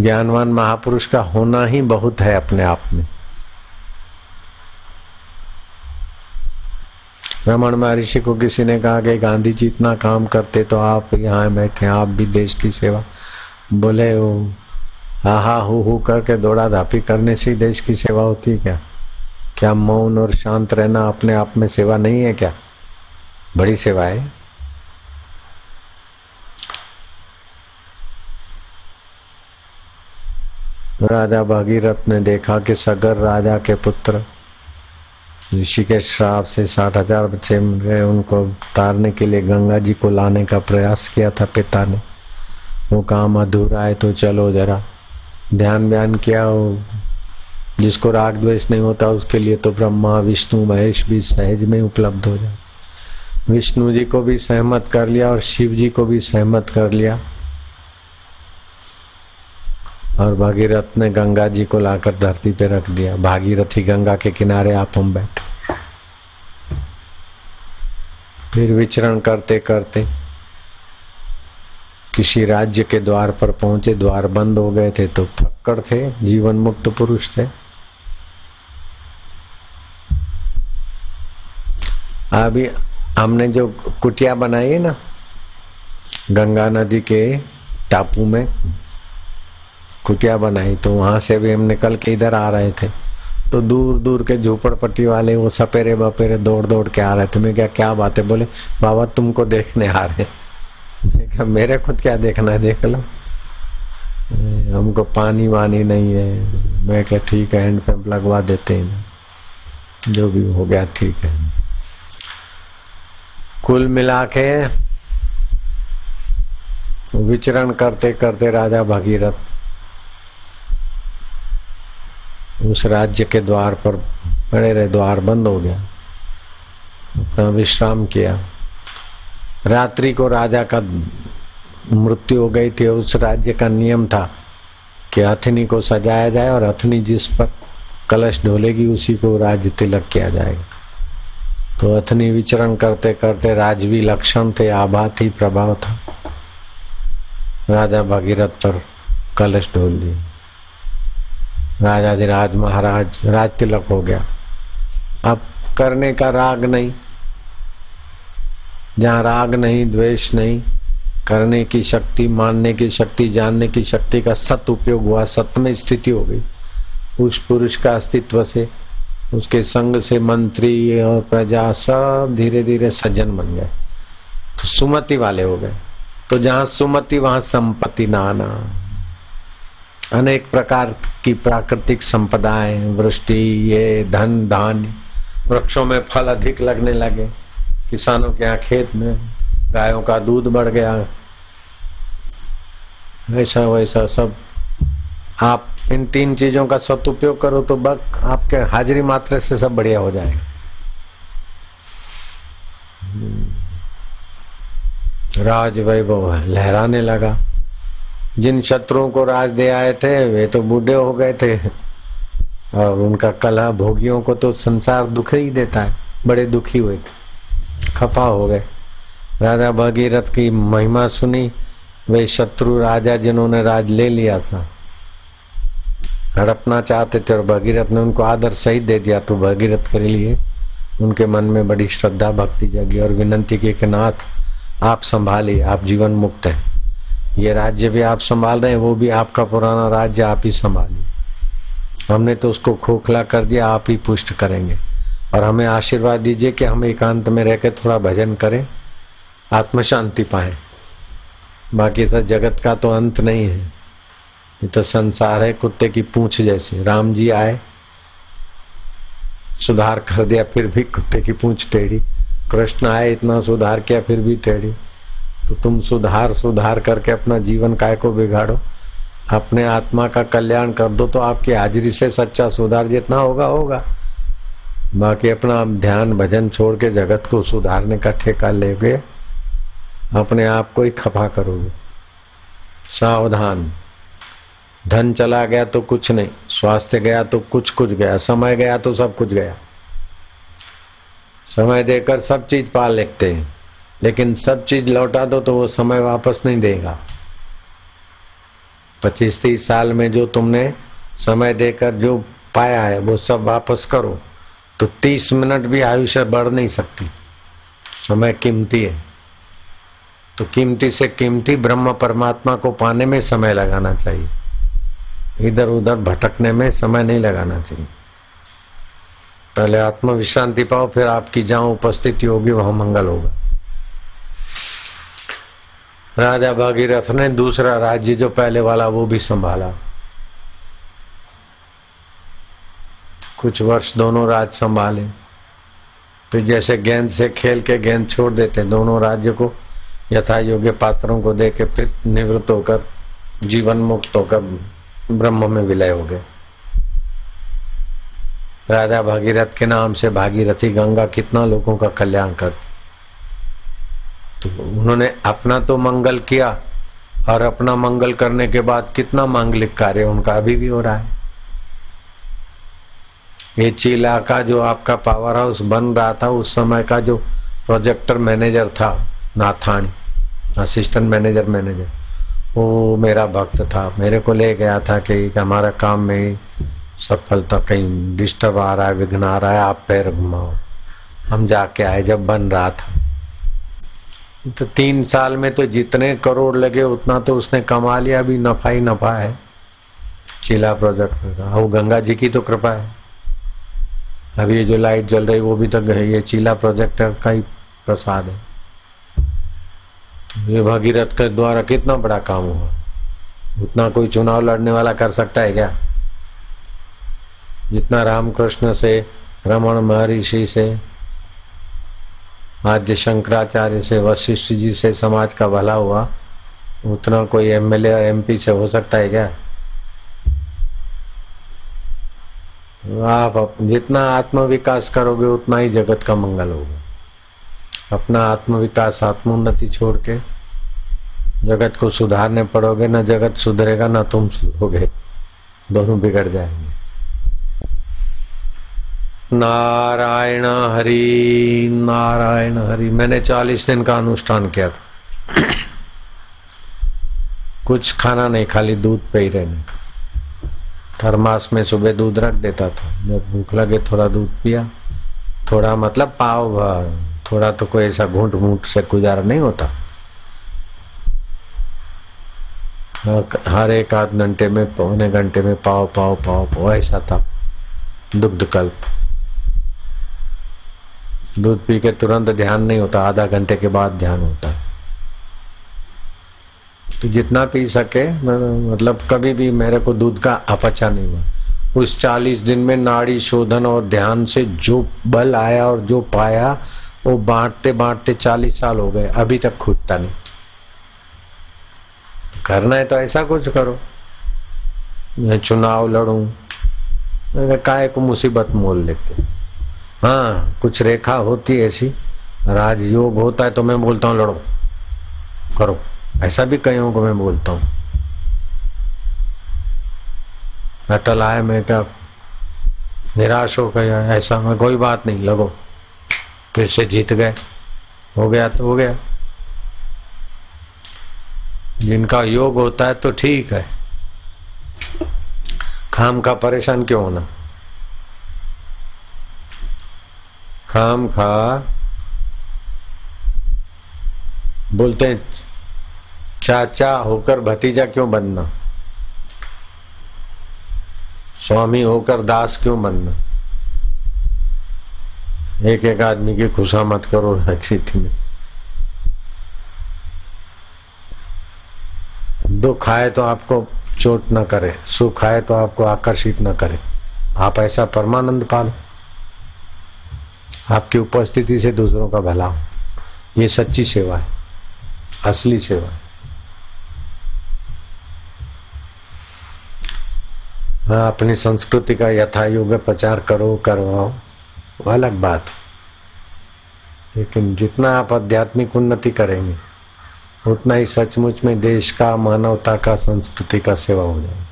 ज्ञानवान महापुरुष का होना ही बहुत है अपने आप में। रमन महर्षि को किसी ने कहा कि गांधी जी इतना काम करते तो आप यहाँ बैठे, आप भी देश की सेवा। बोले वो हा हा, हु हु करके दौड़ा धापी करने से देश की सेवा होती है क्या? क्या मौन और शांत रहना अपने आप में सेवा नहीं है क्या? बड़ी सेवा है। राजा भागीरथ ने देखा कि सगर राजा के पुत्र ऋषि के श्राप से साठ हज़ार बच्चे गए उनको तारने के लिए गंगा जी को लाने का प्रयास किया था पिता ने। वो काम अधूरा है तो चलो जरा। ध्यान बयान किया वो जिसको राग द्वेष नहीं होता, उसके लिए तो ब्रह्मा, विष्णु, महेश भी सहज में उपलब्ध हो जाए विष्णु जी को भी सहमत कर लिया और शिव जी को भी सहमत कर लिया। और भागीरथ ने गंगा जी को लाकर धरती पे रख दिया। भागीरथी गंगा के किनारे आप हम बैठे। फिर विचरण करते करते किसी राज्य के द्वार पर पहुँचे। द्वार बंद हो गए थे तो फक्कड़ थे जीवन मुक्त पुरुष थे। अभी हमने जो कुटिया बनाई है ना, गंगा नदी के टापू में कुटिया बनाई? तो वहाँ से भी हम निकल के इधर आ रहे थे। तो दूर दूर के झोपड़पट्टी वाले वो सपेरे बपेरे दौड़ दौड़ के आ रहे थे। मैं क्या क्या बात है? बोले, बाबा, तुमको देखने आ रहे मेरे खुद क्या देखना है? देख लो। हमको पानी वानी नहीं है। मैं क्या, ठीक है हैंड पंप लगवा देते हैं। जो भी हो गया, ठीक है। कुल मिला के विचरण करते करते राजा भगीरथ उस राज्य के द्वार पर पड़े रहे, द्वार बंद हो गया। अपना विश्राम किया। रात्रि को राजा का मृत्यु हो गई थी, उस राज्य का नियम था कि अथनी को सजाया जाए और अथनी जिस पर कलश ढोलेगी, उसी को राज्य तिलक किया जाएगा। तो अथनी विचरण करते करते राजवी लक्षण थे आभा थी प्रभाव था। राजा भगीरथ पर कलश ढोल दिए। राजा जी, राज महाराज, राज तिलक हो गया। अब करने का राग नहीं। जहाँ राग नहीं, द्वेष नहीं, करने की शक्ति, मानने की शक्ति, जानने की शक्ति का सत उपयोग हुआ, सत में स्थिति हो गई। उस पुरुष का अस्तित्व से, उसके संग से मंत्री और प्रजा सब धीरे धीरे सज्जन बन गए। तो सुमति वाले हो गए। तो जहाँ सुमति, वहाँ संपत्ति नाना। अनेक प्रकार की प्राकृतिक संपदाएँ, वृष्टि, ये धन धान्य वृक्षों में फल अधिक लगने लगे। किसानों के यहाँ खेत में गायों का दूध बढ़ गया। ऐसा वैसा सब। आप इन तीन चीज़ों का सदुपयोग करो तो बक आपके हाजिरी मात्रा से सब बढ़िया हो जाएगा। राज वैभव लहराने लगा। जिन शत्रुओं को राज दे आए थे, वे तो बूढ़े हो गए थे। और उनका कला भोगियों को तो संसार दुख ही देता है। बड़े दुखी हुए थे। खफा हो गए। राजा भगीरथ की महिमा सुनी। वे शत्रु राजा जिन्होंने राज ले लिया था। हड़पना चाहते थे और भगीरथ ने उनको आदर सही दे दिया। तो भगीरथ के लिए उनके मन में बड़ी श्रद्धा, भक्ति जगी और विनंती की कि नाथ, आप संभालिए, आप जीवन मुक्त हैं। ये राज्य भी आप संभाल रहे हैं, वो भी आपका पुराना राज्य आप ही संभालिए। हमने तो उसको खोखला कर दिया, आप ही पुष्ट करेंगे। और हमें आशीर्वाद दीजिए कि हम एकांत में रह के थोड़ा भजन करें आत्म शांति पाए। बाकी तो जगत का तो अंत नहीं है। ये तो संसार है, कुत्ते की पूंछ जैसे। राम जी आए, सुधार कर दिया, फिर भी कुत्ते की पूंछ टेढ़ी। कृष्ण आए, इतना सुधार किया, फिर भी टेढ़ी। तो तुम सुधार सुधार करके अपना जीवन काय को बिगाड़ो? अपने आत्मा का कल्याण कर दो तो आपकी हाजिरी से सच्चा सुधार जितना होगा होगा। बाकी अपना ध्यान, भजन छोड़ के जगत को सुधारने का ठेका लेगे अपने आप को ही खफा करोगे। सावधान। धन चला गया तो कुछ नहीं, स्वास्थ्य गया तो कुछ कुछ गया, समय गया तो सब कुछ गया। समय देकर सब चीज़ पा लेते हैं। लेकिन सब चीज़ लौटा दो तो वो समय वापस नहीं देगा। पच्चीस, तीस साल में जो तुमने समय देकर जो पाया है, वो सब वापस करो। तो तीस मिनट भी आयुष्य बढ़ नहीं सकती। समय कीमती है। तो कीमती से कीमती ब्रह्म परमात्मा को पाने में समय लगाना चाहिए। इधर उधर भटकने में समय नहीं लगाना चाहिए। पहले आत्म विश्रांति पाओ, फिर आपकी जहाँ उपस्थिति होगी, वहाँ मंगल होगा। राजा भागीरथ ने दूसरा राज्य जो पहले वाला, वो भी संभाला। कुछ वर्ष दोनों राज संभाले। फिर जैसे गेंद से खेल के गेंद छोड़ देते, दोनों राज्य को यथा योग्य पात्रों को दे के फिर निवृत्त होकर, जीवन मुक्त होकर ब्रह्म में विलय हो गए। राजा भागीरथ के नाम से भागीरथी गंगा कितना लोगों का कल्याण कर तो उन्होंने अपना तो मंगल किया, और अपना मंगल करने के बाद कितना मांगलिक कार्य उनका अभी भी हो रहा है। ये चीला का जो आपका पावर हाउस बन रहा था, उस समय का जो प्रोजेक्टर मैनेजर था नाथाणी असिस्टेंट मैनेजर मैनेजर वो मेरा भक्त था। मेरे को ले गया था कि हमारा काम में सफलता कहीं डिस्टर्ब आ रहा है, विघ्न आ रहा है, आप पैर घुमाओ। हम जाके आए, जब बन रहा था। तो तीन साल में तो जितने करोड़ लगे, उतना तो उसने कमा लिया। अभी नफा ही नफा है। चिला प्रोजेक्ट का वो गंगा जी की तो कृपा है। अभी ये जो लाइट जल रही, वो भी तो ये चीला प्रोजेक्ट का ही प्रसाद है। ये भगीरथ के द्वारा कितना बड़ा काम हुआ। उतना कोई चुनाव लड़ने वाला कर सकता है क्या? जितना रामकृष्ण से रमन महर्षि से आद्य शंकराचार्य से, वशिष्ठ जी से समाज का भला हुआ। उतना कोई एमएलए और एमपी से हो सकता है क्या? आप जितना आत्म विकास करोगे, उतना ही जगत का मंगल होगा। अपना आत्म विकास आत्मोन्नति छोड़ के जगत को सुधारने पड़ोगे, ना जगत सुधरेगा, ना तुम सुधरोगे। दोनों बिगड़ जाएँगे। नारायण हरि नारायण हरि। मैंने चालीस दिन का अनुष्ठान किया था। कुछ खाना नहीं, खाली दूध पे ही रहने का। थर्मास में सुबह दूध रख देता था। जब भूख लगे, थोड़ा दूध पिया। थोड़ा मतलब पाव भर। थोड़ा तो कोई ऐसा घूट घूंट से गुजारा नहीं होता। हर एक आध घंटे में, पौने घंटे में पाव पाव पाव पाव, ऐसा था। दुग्ध कल्प। दूध पी के तुरंत ध्यान नहीं होता, आधा घंटे के बाद ध्यान होता है। तो जितना पी सके मतलब कभी भी मेरे को दूध का अपचा नहीं हुआ। उस चालीस दिन में नाड़ी शोधन और ध्यान से जो बल आया और जो पाया, वो बांटते बांटते चालीस साल हो गए, अभी तक खुदता नहीं। करना है तो ऐसा कुछ करो। मैं चुनाव लड़ू काय को मुसीबत मोल लेते हाँ कुछ रेखा होती है ऐसी। राजयोग होता है तो मैं बोलता हूँ, लड़ो। करो। ऐसा भी कईयों को मैं बोलता हूँ। अटल आए, मैं क्या निराश हो गया? ऐसा मैं, कोई बात नहीं, लगो। फिर से जीत गए। हो गया तो हो गया। जिनका योग होता है तो ठीक है। खाम का परेशान क्यों होना? खाम खा। बोलते हैं, चाचा होकर भतीजा क्यों बनना? स्वामी होकर दास क्यों बनना? एक एक आदमी की खुशा मत करो स्थिति में। दुख आए तो आपको चोट न करे, सुख आए तो आपको आकर्षित न करे। आप ऐसा परमानंद पालो। आपकी उपस्थिति से दूसरों का भला हो। ये सच्ची सेवा है, असली सेवा है। अपनी संस्कृति का यथा युग प्रचार करो, करवाओ, वो अलग बात है। लेकिन जितना आप आध्यात्मिक उन्नति करेंगे, उतना ही सचमुच में देश का, मानवता का, संस्कृति का सेवा हो जाएगा।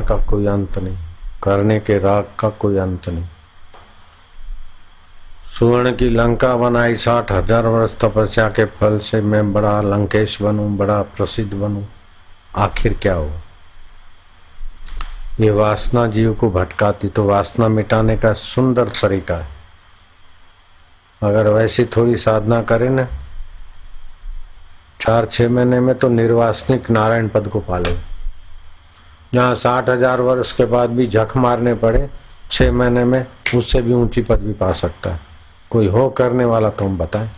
का कोई अंत नहीं, करने के राग का कोई अंत नहीं। सुवर्ण की लंका बनाई साठ हज़ार वर्ष तपस्या के फल से मैं बड़ा लंकेश बनूं, बड़ा प्रसिद्ध बनूं। आखिर क्या हो ये वासना जीव को भटकाती तो वासना मिटाने का सुंदर तरीका है। अगर वैसी थोड़ी साधना करें ना, चार छह महीने में तो निर्वासनिक नारायण पद को पाले। जहाँ साठ हज़ार वर्ष के बाद भी झक मारने पड़े, छह महीने में उससे भी ऊँची पद भी पा सकता है। कोई हो करने वाला तो हम बताएँ।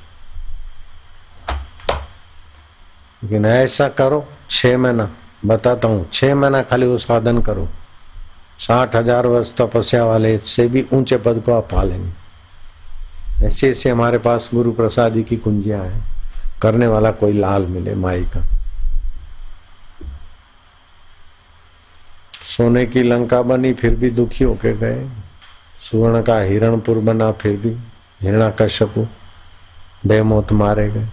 लेकिन ऐसा करो, छह महीना, बताता हूँ, छह महीना खाली वो साधन करो। साठ हज़ार वर्ष तपस्या वाले से भी ऊँचे पद को आप पा लेंगे ऐसे ऐसे हमारे पास गुरु प्रसादी की कुंजियाँ हैं। करने वाला कोई लाल मिले, माई का। सोने की लंका बनी, फिर भी दुखी होके गए। सुवर्ण का हिरणपुर बना, फिर भी। हिरणा कश्यपु बेमौत मारे गए।